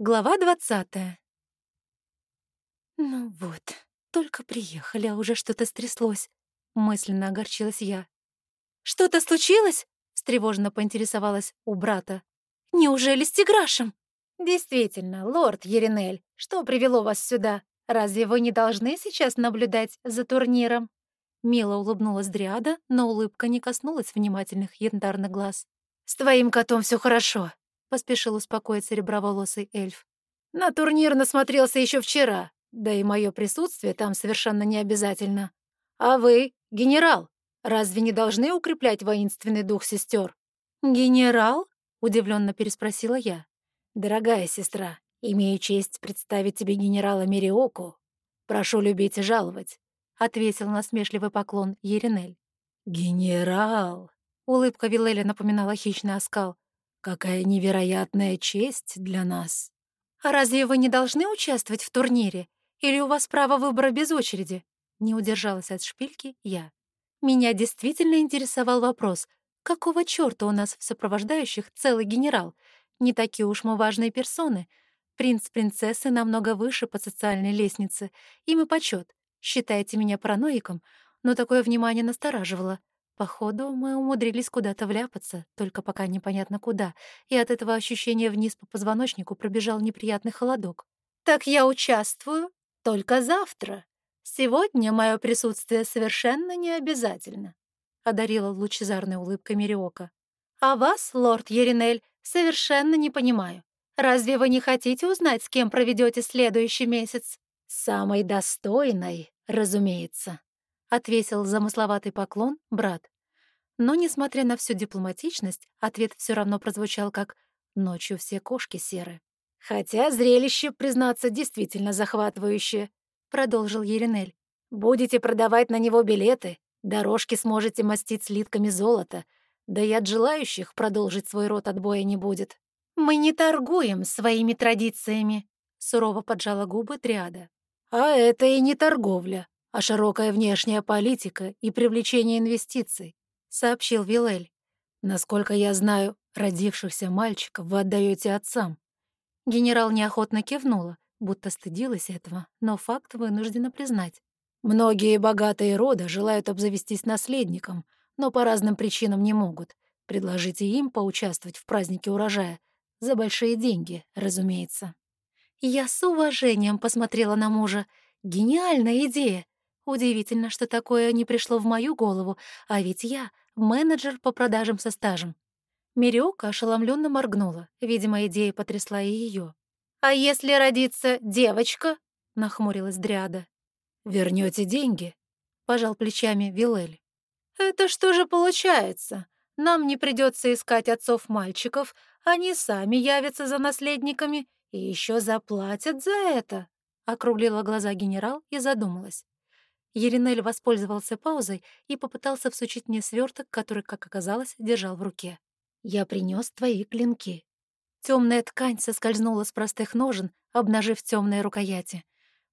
Глава двадцатая. «Ну вот, только приехали, а уже что-то стряслось», — мысленно огорчилась я. «Что-то случилось?» — встревоженно поинтересовалась у брата. «Неужели с Тиграшем?» «Действительно, лорд Еринель, что привело вас сюда? Разве вы не должны сейчас наблюдать за турниром?» Мило улыбнулась Дриада, но улыбка не коснулась внимательных янтарных глаз. «С твоим котом все хорошо», поспешил успокоить сереброволосый эльф. «На турнир насмотрелся еще вчера, да и мое присутствие там совершенно не обязательно. А вы, генерал, разве не должны укреплять воинственный дух сестер? «Генерал?» — удивленно переспросила я. «Дорогая сестра, имею честь представить тебе генерала Мериоку. Прошу любить и жаловать», — ответил насмешливый поклон Еринель. «Генерал!» — улыбка Вилеля напоминала хищный оскал. Какая невероятная честь для нас. А разве вы не должны участвовать в турнире? Или у вас право выбора без очереди? Не удержалась от шпильки я. Меня действительно интересовал вопрос, какого чёрта у нас в сопровождающих целый генерал? Не такие уж мы важные персоны. Принц-принцессы намного выше по социальной лестнице. Им и почёт. Считаете меня параноиком, но такое внимание настораживало. Походу, мы умудрились куда-то вляпаться, только пока непонятно куда, и от этого ощущения вниз по позвоночнику пробежал неприятный холодок. «Так я участвую только завтра. Сегодня мое присутствие совершенно не обязательно», — одарила лучезарной улыбкой Мириока. «А вас, лорд Еринель, совершенно не понимаю. Разве вы не хотите узнать, с кем проведете следующий месяц?» «Самой достойной, разумеется», — отвесил замысловатый поклон брат. Но, несмотря на всю дипломатичность, ответ все равно прозвучал как «ночью все кошки серы». «Хотя зрелище, признаться, действительно захватывающее», — продолжил Еринель. «Будете продавать на него билеты, дорожки сможете мастить слитками золота, да и от желающих продолжить свой род отбоя не будет». «Мы не торгуем своими традициями», — сурово поджала губы Триада. «А это и не торговля», а широкая внешняя политика и привлечение инвестиций», — сообщил Вилель. «Насколько я знаю, родившихся мальчиков вы отдаете отцам». Генерал неохотно кивнула, будто стыдилась этого, но факт вынуждена признать. «Многие богатые рода желают обзавестись наследником, но по разным причинам не могут. Предложите им поучаствовать в празднике урожая. За большие деньги, разумеется». Я с уважением посмотрела на мужа. Гениальная идея. Удивительно, что такое не пришло в мою голову, а ведь я — менеджер по продажам со стажем. Мириока ошеломленно моргнула. Видимо, идея потрясла и ее. «А если родится девочка?» — нахмурилась Дриада. Вернете деньги?» — пожал плечами Вилель. «Это что же получается? Нам не придется искать отцов мальчиков, они сами явятся за наследниками и еще заплатят за это», — округлила глаза генерал и задумалась. Еринель воспользовался паузой и попытался всучить мне сверток, который, как оказалось, держал в руке. «Я принес твои клинки». Темная ткань соскользнула с простых ножен, обнажив темные рукояти.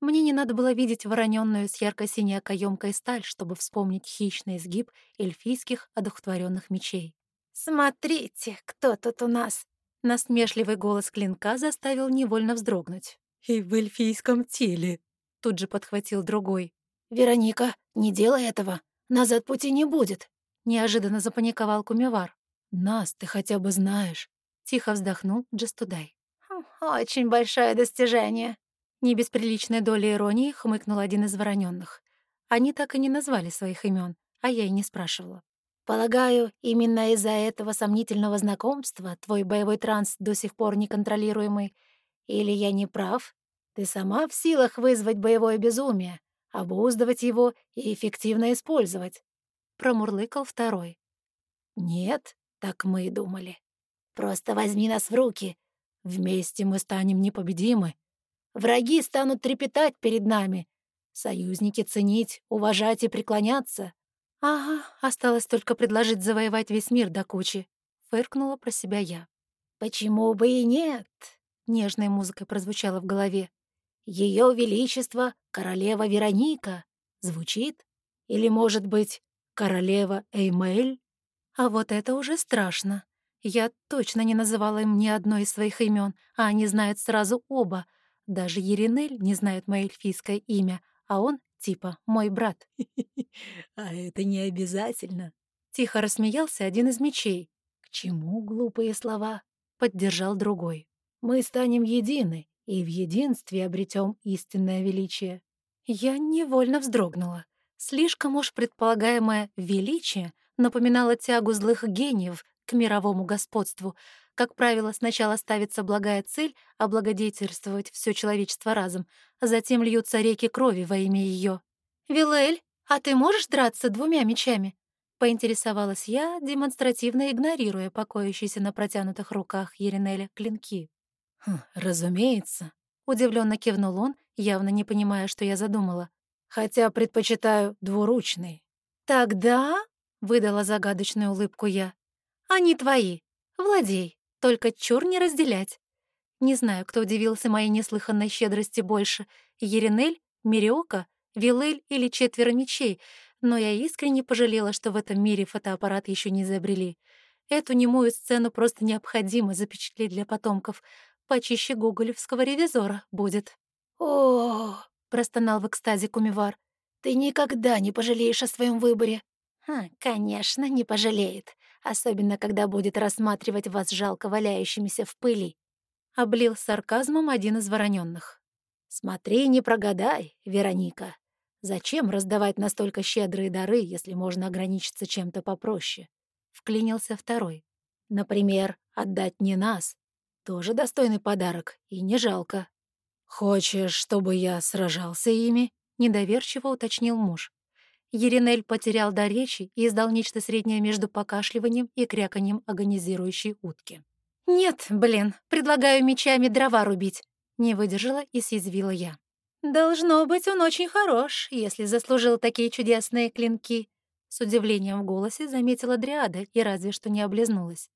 Мне не надо было видеть вороненную с ярко-синей окоемкой сталь, чтобы вспомнить хищный изгиб эльфийских одухотворенных мечей. «Смотрите, кто тут у нас!» Насмешливый голос клинка заставил невольно вздрогнуть. «И в эльфийском теле!» Тут же подхватил другой. «Вероника, не делай этого. Назад пути не будет», — неожиданно запаниковал Кумивар. «Нас ты хотя бы знаешь», — тихо вздохнул Джастудай. «Хм, «Очень большое достижение», — не без приличной доли иронии хмыкнул один из вороненных. Они так и не назвали своих имен, а я и не спрашивала. «Полагаю, именно из-за этого сомнительного знакомства твой боевой транс до сих пор неконтролируемый. Или я не прав? Ты сама в силах вызвать боевое безумие, обуздывать его и эффективно использовать», — промурлыкал второй. «Нет, так мы и думали. Просто возьми нас в руки. Вместе мы станем непобедимы. Враги станут трепетать перед нами, союзники ценить, уважать и преклоняться». «Ага, осталось только предложить завоевать весь мир до кучи», — фыркнула про себя я. «Почему бы и нет?» — нежная музыка прозвучала в голове. Ее Величество — королева Вероника. Звучит? Или, может быть, королева Эймель? А вот это уже страшно. Я точно не называла им ни одно из своих имен, а они знают сразу оба. Даже Еринель не знает мое эльфийское имя, а он, типа, мой брат. «А это не обязательно», — тихо рассмеялся один из мечей. «К чему глупые слова?» — поддержал другой. «Мы станем едины, и в единстве обретем истинное величие». Я невольно вздрогнула. Слишком уж предполагаемое «величие» напоминало тягу злых гениев к мировому господству. Как правило, сначала ставится благая цель облагодетельствовать все человечество разом, а затем льются реки крови во имя ее. «Вилель, а ты можешь драться двумя мечами?» — поинтересовалась я, демонстративно игнорируя покоящиеся на протянутых руках Еринеля клинки. «Хм, «Разумеется», — удивленно кивнул он, явно не понимая, что я задумала. «Хотя предпочитаю двуручный». «Тогда...» — выдала загадочную улыбку я. «Они твои. Владей. Только чур не разделять». Не знаю, кто удивился моей неслыханной щедрости больше — Еринель, Мириока, Вилель или Четверо Мечей — но я искренне пожалела, что в этом мире фотоаппарат еще не изобрели. Эту немую сцену просто необходимо запечатлеть для потомков. Почище гоголевского ревизора будет. о простонал в экстазе Кумивар. «Ты никогда не пожалеешь о своем выборе». «Хм, «Конечно, не пожалеет, особенно когда будет рассматривать вас жалко валяющимися в пыли», — облил сарказмом один из вороненных. «Смотри, не прогадай, Вероника. Зачем раздавать настолько щедрые дары, если можно ограничиться чем-то попроще? Вклинился второй. Например, отдать не нас. Тоже достойный подарок, и не жалко. «Хочешь, чтобы я сражался ими?» — недоверчиво уточнил муж. Еринель потерял до речи и издал нечто среднее между покашливанием и кряканьем агонизирующей утки. «Нет, блин, предлагаю мечами дрова рубить», — не выдержала и съязвила я. «Должно быть, он очень хорош, если заслужил такие чудесные клинки», — с удивлением в голосе заметила Дриада и разве что не облизнулась.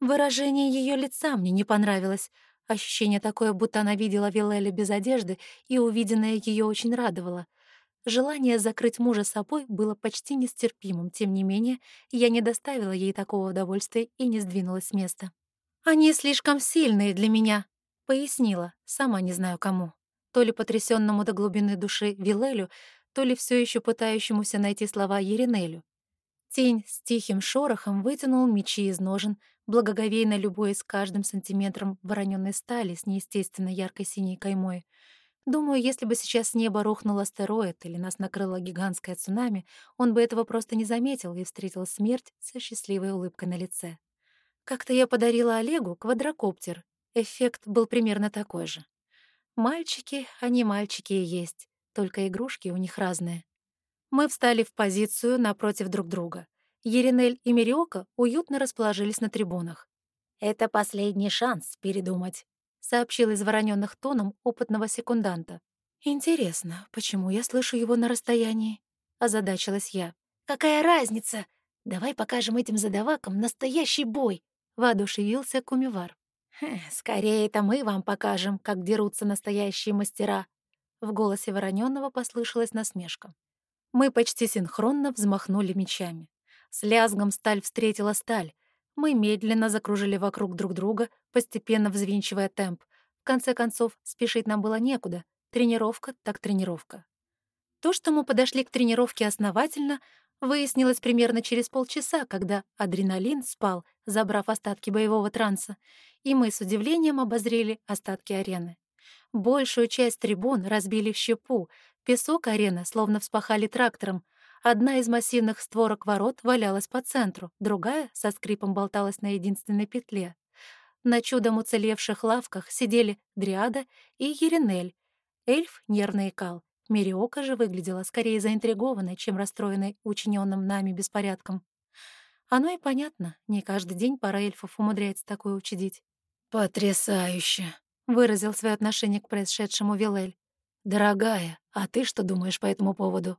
Выражение ее лица мне не понравилось. Ощущение такое, будто она видела Вилеля без одежды, и увиденное ее очень радовало. Желание закрыть мужа собой было почти нестерпимым, тем не менее, я не доставила ей такого удовольствия и не сдвинулась с места. «Они слишком сильные для меня», — пояснила, сама не знаю кому то ли потрясенному до глубины души Вилелю, то ли все еще пытающемуся найти слова Еринелю. Тень с тихим шорохом вытянул мечи из ножен, благоговейно любуясь каждым сантиметром вороненной стали с неестественно яркой синей каймой. Думаю, если бы сейчас с неба рухнул астероид или нас накрыло гигантское цунами, он бы этого просто не заметил и встретил смерть со счастливой улыбкой на лице. Как-то я подарила Олегу квадрокоптер. Эффект был примерно такой же. Мальчики, они мальчики и есть, только игрушки у них разные. Мы встали в позицию напротив друг друга. Еринель и Мириока уютно расположились на трибунах. «Это последний шанс передумать», — сообщил из вороненных тоном опытного секунданта. «Интересно, почему я слышу его на расстоянии?» — озадачилась я. «Какая разница? Давай покажем этим задавакам настоящий бой», — воодушевился Кумивар. «Скорее это мы вам покажем, как дерутся настоящие мастера». В голосе Воронённого послышалась насмешка. Мы почти синхронно взмахнули мечами. С лязгом сталь встретила сталь. Мы медленно закружили вокруг друг друга, постепенно взвинчивая темп. В конце концов, спешить нам было некуда. Тренировка так тренировка. То, что мы подошли к тренировке основательно, выяснилось примерно через полчаса, когда адреналин спал, забрав остатки боевого транса, и мы с удивлением обозрели остатки арены. Большую часть трибун разбили в щепу, песок арены словно вспахали трактором. Одна из массивных створок ворот валялась по центру, другая со скрипом болталась на единственной петле. На чудом уцелевших лавках сидели Дриада и Еринель. Эльф нервно икал. Мериока же выглядела скорее заинтригованной, чем расстроенной учиненным нами беспорядком. Оно и понятно, не каждый день пара эльфов умудряется такое учудить. «Потрясающе!» — выразил свое отношение к происшедшему Вилель. «Дорогая, а ты что думаешь по этому поводу?»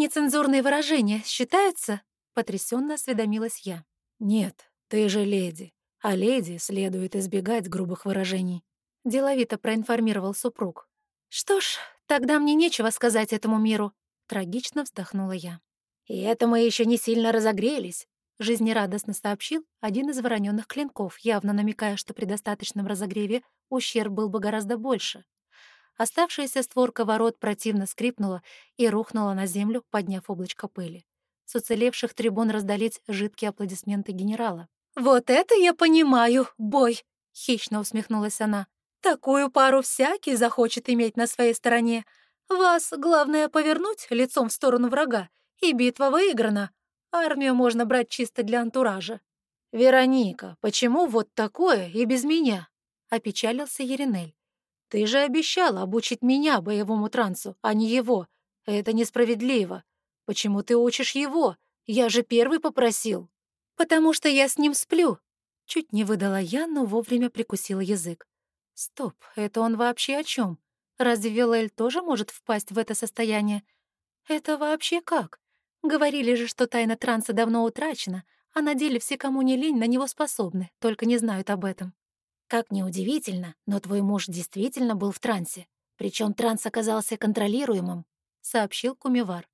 «Нецензурные выражения считаются?» — потрясенно осведомилась я. «Нет, ты же леди, а леди следует избегать грубых выражений», — деловито проинформировал супруг. «Что ж, тогда мне нечего сказать этому миру», — трагично вздохнула я. «И это мы еще не сильно разогрелись», — жизнерадостно сообщил один из вороненных клинков, явно намекая, что при достаточном разогреве ущерб был бы гораздо больше. Оставшаяся створка ворот противно скрипнула и рухнула на землю, подняв облачко пыли. С уцелевших трибун раздались жидкие аплодисменты генерала. «Вот это я понимаю, бой!» — хищно усмехнулась она. «Такую пару всякий захочет иметь на своей стороне. Вас главное повернуть лицом в сторону врага, и битва выиграна. Армию можно брать чисто для антуража». «Вероника, почему вот такое и без меня?» — опечалился Еринель. «Ты же обещала обучить меня боевому трансу, а не его. Это несправедливо. Почему ты учишь его? Я же первый попросил». «Потому что я с ним сплю». Чуть не выдала я, но вовремя прикусила язык. «Стоп, это он вообще о чем? Разве Вилель тоже может впасть в это состояние? Это вообще как? Говорили же, что тайна транса давно утрачена, а на деле все, кому не лень, на него способны, только не знают об этом. Как неудивительно, но твой муж действительно был в трансе. Причем транс оказался контролируемым, — сообщил Кумивар.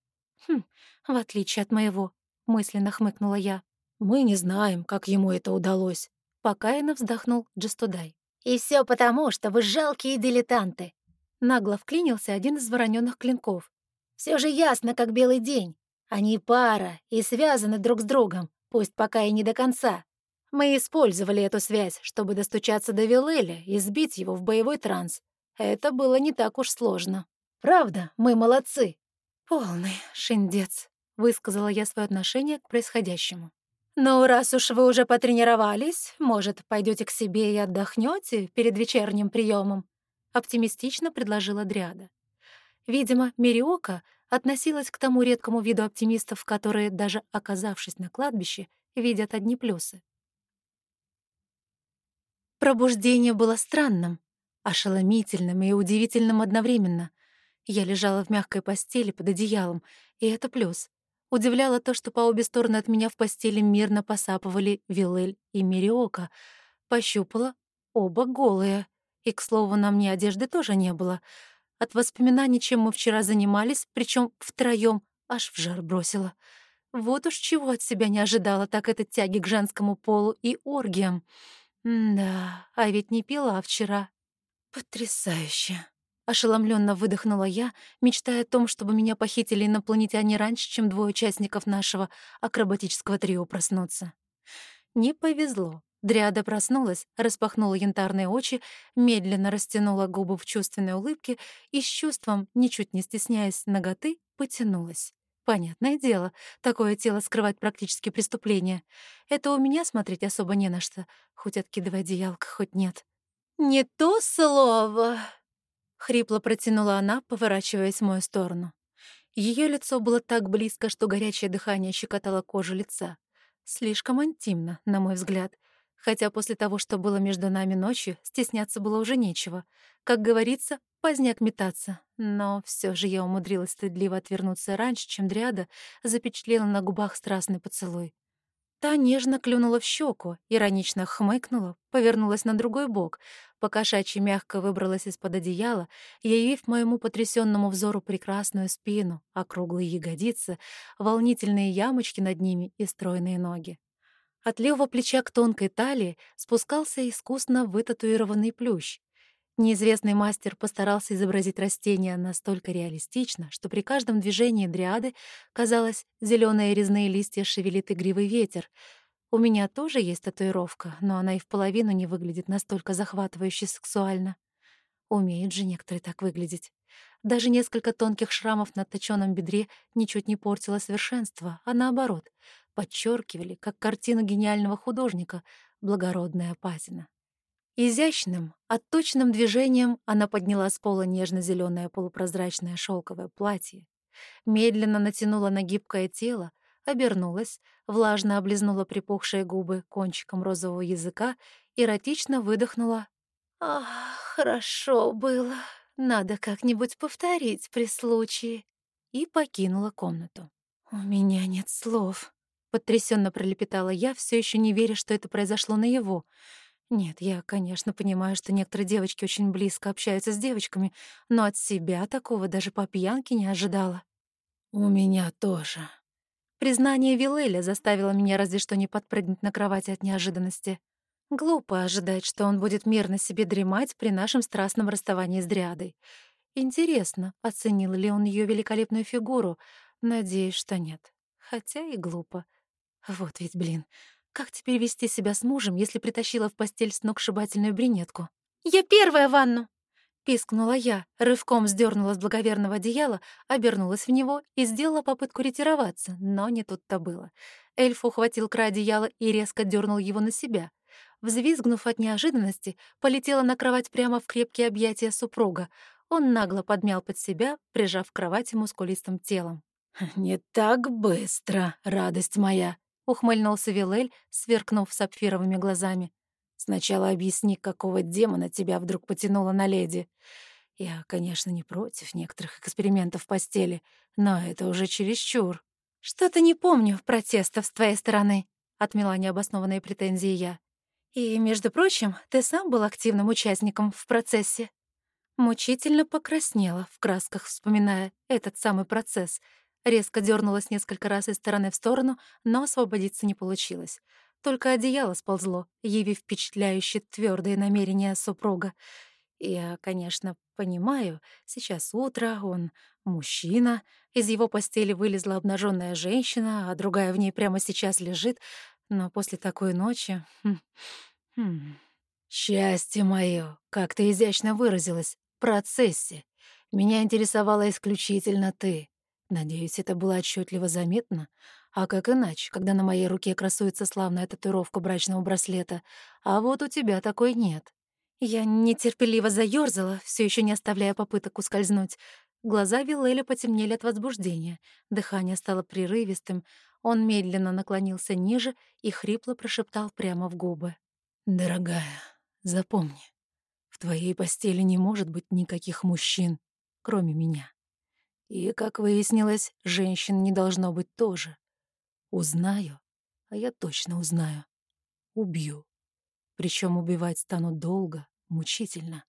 «Хм, в отличие от моего», — мысленно хмыкнула я. «Мы не знаем, как ему это удалось», — покаянно вздохнул Джастудай. «И все потому, что вы жалкие дилетанты», — нагло вклинился один из вороненных клинков. Все же ясно, как белый день. Они пара и связаны друг с другом, пусть пока и не до конца. Мы использовали эту связь, чтобы достучаться до Вилеля и сбить его в боевой транс. Это было не так уж сложно. Правда, мы молодцы. Полный шиндец, высказала я свое отношение к происходящему. «Ну, раз уж вы уже потренировались, может, пойдете к себе и отдохнете перед вечерним приемом?» — оптимистично предложила Дриада. Видимо, Мериока относилась к тому редкому виду оптимистов, которые, даже оказавшись на кладбище, видят одни плюсы. Пробуждение было странным, ошеломительным и удивительным одновременно. Я лежала в мягкой постели под одеялом, и это плюс. Удивляло то, что по обе стороны от меня в постели мирно посапывали Вилель и Мириока. Пощупала — оба голые. И, к слову, на мне одежды тоже не было — от воспоминаний, чем мы вчера занимались, причем втроем, аж в жар бросила. Вот уж чего от себя не ожидала, так это тяги к женскому полу и оргиям. Да, а ведь не пила вчера. Потрясающе. Ошеломленно выдохнула я, мечтая о том, чтобы меня похитили инопланетяне раньше, чем двое участников нашего акробатического трио проснутся. Не повезло. Дриада проснулась, распахнула янтарные очи, медленно растянула губы в чувственной улыбке и с чувством, ничуть не стесняясь ноготы, потянулась. Понятное дело, такое тело скрывать практически преступление. Это у меня смотреть особо не на что, хоть откидывай одеялко, хоть нет. «Не то слово!» — хрипло протянула она, поворачиваясь в мою сторону. Ее лицо было так близко, что горячее дыхание щекотало кожу лица. Слишком интимно, на мой взгляд — Хотя после того, что было между нами ночью, стесняться было уже нечего. Как говорится, поздняк метаться. Но все же я умудрилась стыдливо отвернуться раньше, чем Дриада запечатлела на губах страстный поцелуй. Та нежно клюнула в щеку, иронично хмыкнула, повернулась на другой бок, покошачьи мягко выбралась из-под одеяла, явив моему потрясенному взору прекрасную спину, округлые ягодицы, волнительные ямочки над ними и стройные ноги. От левого плеча к тонкой талии спускался искусно вытатуированный плющ. Неизвестный мастер постарался изобразить растение настолько реалистично, что при каждом движении дриады, казалось, зеленые резные листья шевелит игривый ветер. У меня тоже есть татуировка, но она и в половину не выглядит настолько захватывающе сексуально. Умеют же некоторые так выглядеть. Даже несколько тонких шрамов на точёном бедре ничуть не портило совершенство, а наоборот, подчеркивали, как картину гениального художника, благородная патина. Изящным, отточным движением она подняла с пола нежно-зеленое полупрозрачное шелковое платье, медленно натянула на гибкое тело, обернулась, влажно облизнула припухшие губы кончиком розового языка, эротично выдохнула. «Ах, хорошо было, надо как-нибудь повторить при случае», и покинула комнату. «У меня нет слов», Потрясенно пролепетала я, все еще не веря, что это произошло на его. Нет, я, конечно, понимаю, что некоторые девочки очень близко общаются с девочками, но от себя такого даже по пьянке не ожидала. «У меня тоже», Признание Вилеля заставило меня разве что не подпрыгнуть на кровати от неожиданности. Глупо ожидать, что он будет мирно себе дремать при нашем страстном расставании с Дриадой. Интересно, оценил ли он ее великолепную фигуру? Надеюсь, что нет. Хотя и глупо. Вот ведь, блин, как теперь вести себя с мужем, если притащила в постель сногсшибательную брюнетку? «Я первая в ванну!» Пискнула я, рывком сдернула с благоверного одеяла, обернулась в него и сделала попытку ретироваться, но не тут-то было. Эльф ухватил край одеяла и резко дернул его на себя. Взвизгнув от неожиданности, полетела на кровать прямо в крепкие объятия супруга. Он нагло подмял под себя, прижав к кровати мускулистым телом. «Не так быстро, радость моя!» — ухмыльнулся Вилель, сверкнув сапфировыми глазами. «Сначала объясни, какого демона тебя вдруг потянуло на леди. Я, конечно, не против некоторых экспериментов в постели, но это уже чересчур». «Что-то не помню протестов с твоей стороны», — отмела необоснованные претензии я. И, между прочим, ты сам был активным участником в процессе. Мучительно покраснела, в красках вспоминая этот самый процесс. Резко дернулась несколько раз из стороны в сторону, но освободиться не получилось. Только одеяло сползло, явив впечатляюще твердые намерения супруга. Я, конечно, понимаю, сейчас утро, он мужчина, из его постели вылезла обнаженная женщина, а другая в ней прямо сейчас лежит, но после такой ночи... Хм, хм. «Счастье мое, как ты изящно выразилась, в процессе. Меня интересовала исключительно ты. Надеюсь, это было отчетливо заметно. А как иначе, когда на моей руке красуется славная татуировка брачного браслета, а вот у тебя такой нет?» Я нетерпеливо заёрзала, все еще не оставляя попыток ускользнуть. Глаза Виллеля потемнели от возбуждения, дыхание стало прерывистым, он медленно наклонился ниже и хрипло прошептал прямо в губы. «Дорогая, запомни, в твоей постели не может быть никаких мужчин, кроме меня. И, как выяснилось, женщин не должно быть тоже. Узнаю, а я точно узнаю. Убью. Причем убивать стану долго, мучительно,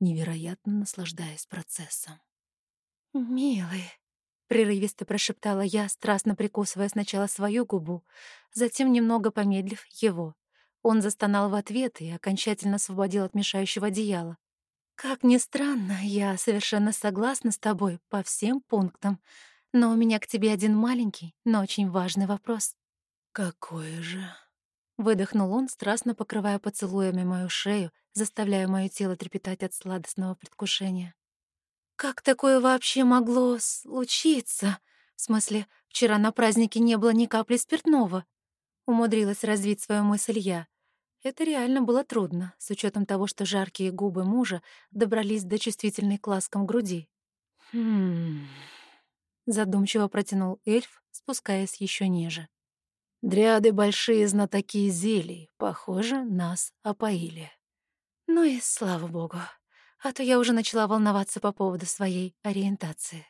невероятно наслаждаясь процессом. «Милый», Прерывисто прошептала я, страстно прикусывая сначала свою губу, затем, немного помедлив, его. Он застонал в ответ и окончательно освободил от мешающего одеяла. «Как ни странно, я совершенно согласна с тобой по всем пунктам, но у меня к тебе один маленький, но очень важный вопрос». «Какой же?» Выдохнул он, страстно покрывая поцелуями мою шею, заставляя мое тело трепетать от сладостного предвкушения. Как такое вообще могло случиться? В смысле, вчера на празднике не было ни капли спиртного. Умудрилась развить свою мысль я. Это реально было трудно, с учетом того, что жаркие губы мужа добрались до чувствительной к ласкам груди. «Хм...» — задумчиво протянул эльф, спускаясь еще ниже. «Дриады — большие знатоки зелий. Похоже, нас опоили». Ну и слава богу а то я уже начала волноваться по поводу своей ориентации.